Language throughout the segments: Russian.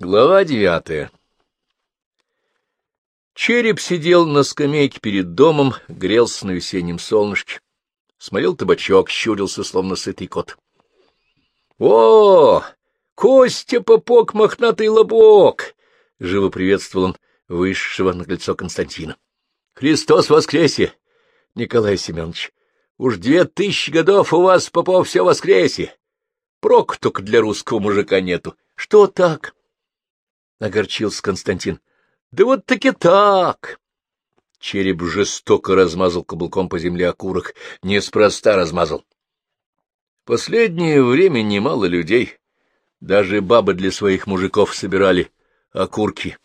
Глава девятая Череп сидел на скамейке перед домом, грелся на весеннем солнышке, смотрел табачок, щурился, словно сытый кот. — О, Костя Попок, мохнатый лобок! — живо приветствовал он вышедшего на кольцо Константина. — Христос воскресе! Николай Семенович, уж две тысячи годов у вас, Попов, все воскресе! Прок только для русского мужика нету. Что так? — огорчился Константин. — Да вот таки так. Череп жестоко размазал каблуком по земле окурок, неспроста размазал. Последнее время немало людей, даже бабы для своих мужиков собирали окурки.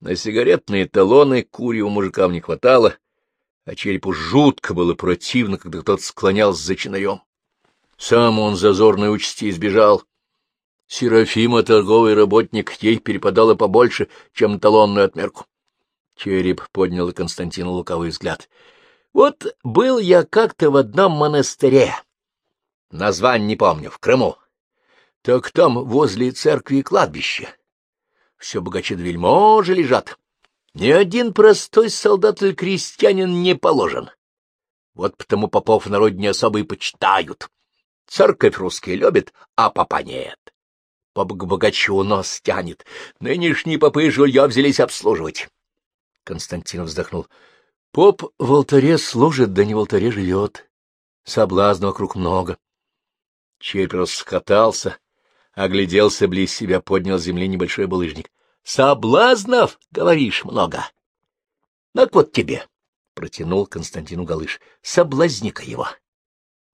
На сигаретные талоны курьего мужикам не хватало, а черепу жутко было противно, когда тот склонялся за чинаем. Сам он зазорной участи избежал. Серафима, торговый работник, ей перепадало побольше, чем талонную отмерку. Череп поднял Константину луковый взгляд. — Вот был я как-то в одном монастыре. Название не помню, в Крыму. Так там возле церкви и кладбища. Все богаче вельможи лежат. Ни один простой солдат или крестьянин не положен. Вот потому попов в народе не особо и почитают. Церковь русские любят, а папа нет. К богачу нос тянет. Нынешние попы жулья взялись обслуживать. Константин вздохнул. Поп в алтаре служит, да не в алтаре живет. Соблазна вокруг много. Черпь раскатался, огляделся близ себя, поднял с земли небольшой булыжник. — Соблазнов, говоришь, много. — Так вот тебе, — протянул Константину Галыш, — соблазника его.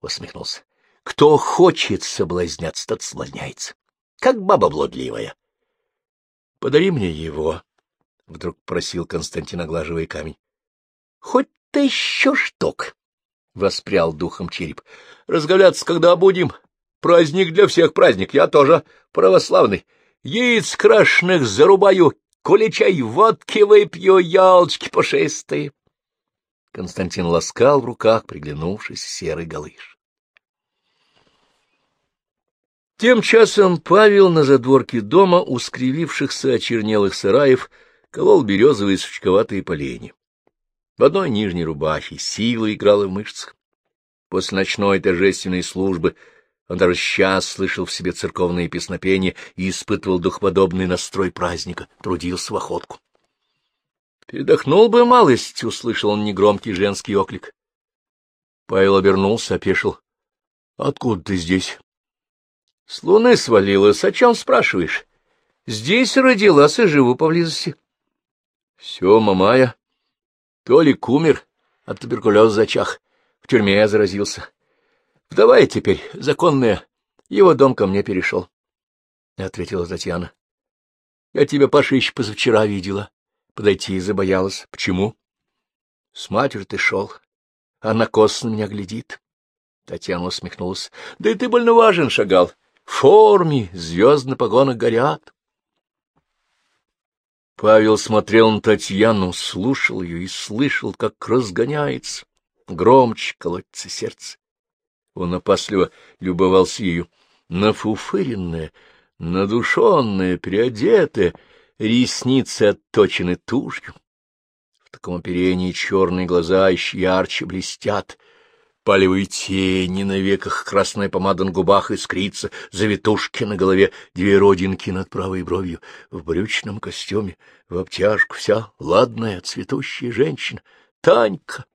Усмехнулся. Кто хочет соблазняться, тот соблазняется, как баба блудливая. — Подари мне его, — вдруг просил Константин, оглаживая камень. — Хоть тысячу штук, — воспрял духом череп. — Разговляться когда будем? Праздник для всех праздник, я тоже православный. Яиц крашеных зарубаю, куличай водки выпью, ялочки пушистые. Константин ласкал в руках, приглянувшись, серый галыш. Тем часом Павел на задворке дома, у скривившихся очернелых сараев, колол березовые сучковатые полени. В одной нижней рубахе сила играла в мышцах. После ночной торжественной службы он даже сейчас слышал в себе церковные песнопения и испытывал духоподобный настрой праздника, трудился в охотку. «Передохнул бы малость», — услышал он негромкий женский оклик. Павел обернулся, опешил. — Откуда ты здесь? — С луны свалилась. О чем спрашиваешь? Здесь родилась и живу поблизости. — Все, мамая. Толик умер от туберкулеза зачах. В тюрьме я заразился. Вдова теперь, законная. Его дом ко мне перешел. — ответила Татьяна. — Я тебя, Паша, еще позавчера видела. Подойти забоялась. Почему? — С матерью ты шел. Она косо на меня глядит. Татьяна усмехнулась. — Да и ты больно важен шагал. — форме, звезд на погонах горят. Павел смотрел на Татьяну, слушал ее и слышал, как разгоняется, громче колотится сердце. Он опасливо любовался ею, нафуфыренная, надушенная, переодетая, ресницы отточены тушью. В таком оперении черные глаза еще ярче блестят, палевые тени на веках, красная помада на губах искрится, завитушки на голове, две родинки над правой бровью, в брючном костюме, в обтяжку, вся ладная, цветущая женщина. Танька!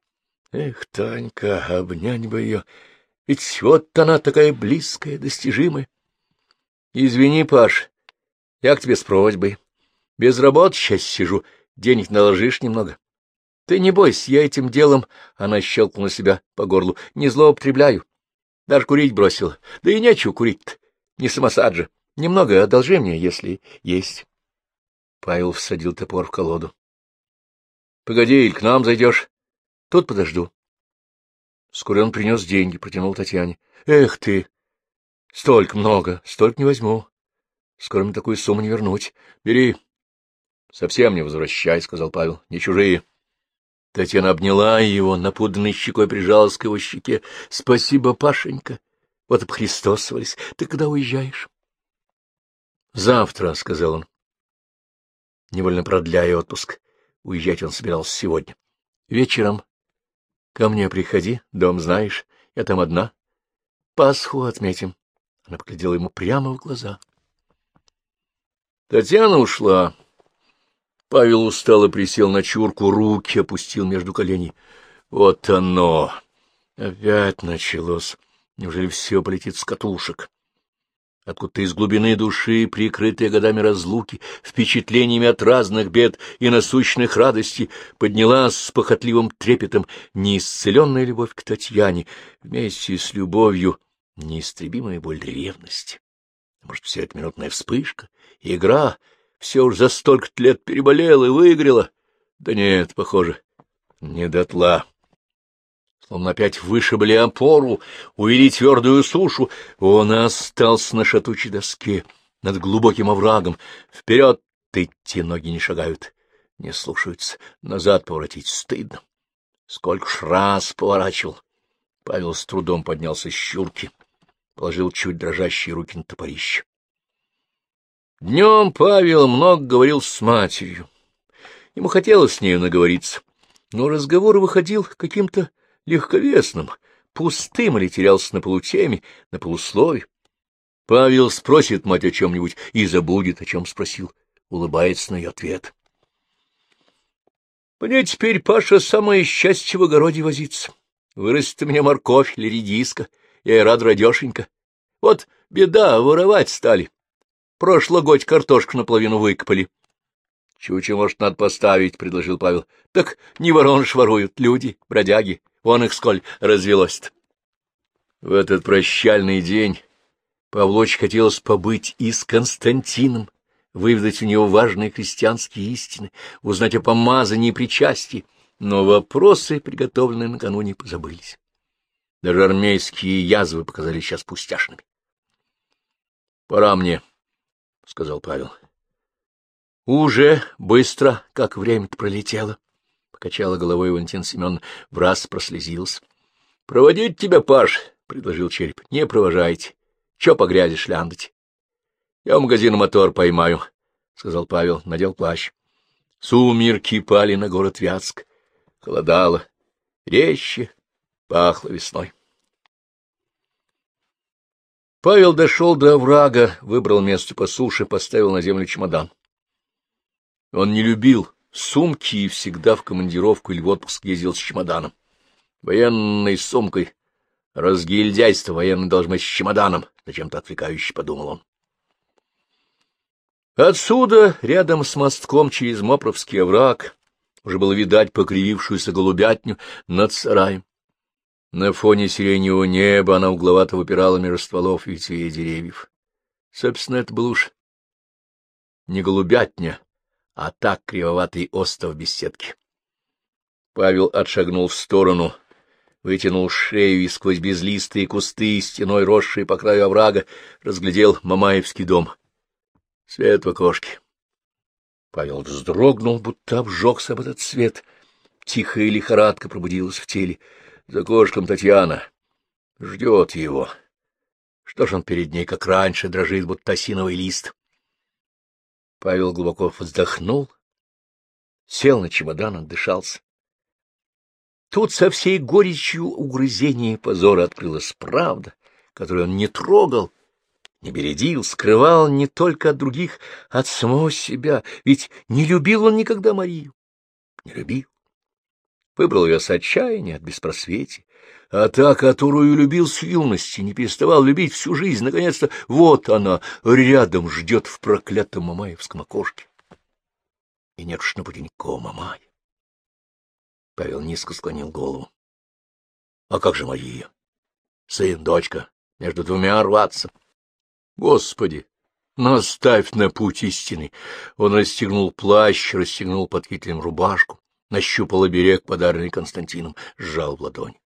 Эх, Танька, обнять бы ее, ведь вот она такая близкая, достижимая. Извини, Паш, я к тебе с просьбой. Без работы сейчас сижу, денег наложишь немного. Ты не бойся, я этим делом, — она щелкнула себя по горлу, — не злоупотребляю. Даже курить бросила. Да и нечего курить-то. Не самосад же. Немного одолжи мне, если есть. Павел всадил топор в колоду. — Погоди, или к нам зайдешь? — Тут подожду. Вскоре он принес деньги, протянул Татьяне. — Эх ты! Столько много, столько не возьму. Скоро мне такую сумму не вернуть. Бери. — Совсем не возвращай, — сказал Павел. — Не чужие. Татьяна обняла его, напуданной щекой прижалась к его щеке. — Спасибо, Пашенька. Вот об Христос свались. Ты когда уезжаешь? — Завтра, — сказал он. невольно продляя отпуск. Уезжать он собирался сегодня. Вечером ко мне приходи, дом знаешь, я там одна. Пасху отметим. Она поглядела ему прямо в глаза. Татьяна ушла. Павел устало присел на чурку, руки опустил между коленей. Вот оно! Опять началось. Неужели все полетит с катушек? Откуда-то из глубины души, прикрытые годами разлуки, впечатлениями от разных бед и насущных радостей, поднялась с похотливым трепетом неисцеленная любовь к Татьяне, вместе с любовью неистребимая боль ревности. Может, все это минутная вспышка, игра, все уж за столько лет переболела и выиграла? Да нет, похоже, не дотла. Словно опять вышибли опору, увели твердую сушу, он остался на шатучей доске над глубоким оврагом. Вперед идти ноги не шагают, не слушаются, назад поворотить стыдно. Сколько ж раз поворачивал. Павел с трудом поднялся с щурки положил чуть дрожащие руки на топорище. Днем Павел много говорил с матерью. Ему хотелось с нею наговориться, но разговор выходил каким-то легковесным, пустым или терялся на полутеме, на полуслове. Павел спросит мать о чем-нибудь и забудет, о чем спросил, улыбается на ее ответ. Мне теперь, Паша, самое счастье в огороде возиться. Вырастет у меня морковь или редиска, я и рад радешенько. Вот беда, воровать стали. Прошлый год картошку наполовину выкопали. — Чуче, может, надо поставить, — предложил Павел. — Так не ворон ж воруют, люди, бродяги. Вон их сколь развелось-то. В этот прощальный день Павлоч хотелось побыть и с Константином, выведать у него важные христианские истины, узнать о помазании и причастии, но вопросы, приготовленные накануне, позабылись. Даже армейские язвы показались сейчас пустяшными. — Пора мне, — сказал Павел. — Уже быстро, как время-то пролетело, — покачала головой Валентин Семен, в раз прослезился. — Проводить тебя, Паш, — предложил череп. — Не провожайте. Че по грязи шляндать? — Я в магазин мотор поймаю, — сказал Павел, надел плащ. Сумерки пали на город Вятск. Холодало. Резче, Пахло весной. Павел дошел до оврага, выбрал место по суше, поставил на землю чемодан. Он не любил сумки и всегда в командировку или в отпуск ездил с чемоданом. Военной сумкой. Разгильдяйство военный должен быть с чемоданом, зачем-то отвлекающе подумал он. Отсюда, рядом с мостком через Мопровский овраг, уже было видать покривившуюся голубятню над сараем. На фоне сиреневого неба она угловато выпирала между стволов и ветвей деревьев. Собственно, это был уж не голубятня, а так кривоватый остов беседки. Павел отшагнул в сторону, вытянул шею и сквозь безлистые кусты, стеной росшие по краю оврага, разглядел Мамаевский дом. Свет в окошке. Павел вздрогнул, будто обжегся об этот свет. Тихая лихорадка пробудилась в теле. За кошком Татьяна. Ждет его. Что ж он перед ней, как раньше, дрожит, будто осиновый лист. Павел глубоко вздохнул, сел на чемодан, отдышался. Тут со всей горечью угрызения и позора открылась правда, которую он не трогал, не бередил, скрывал не только от других, от самого себя, ведь не любил он никогда Марию, не любил. Выбрал ее с отчаяния, от беспросветия. А та, которую любил с юности, не переставал любить всю жизнь, наконец-то вот она рядом ждет в проклятом мамаевском окошке. И нет уж на пути никакого мамая. Павел низко склонил голову. А как же Мария? Сын, дочка, между двумя рваться. Господи, наставь на путь истины. Он расстегнул плащ, расстегнул под кителем рубашку нащупал оберег, подаренный Константином, сжал в ладонь.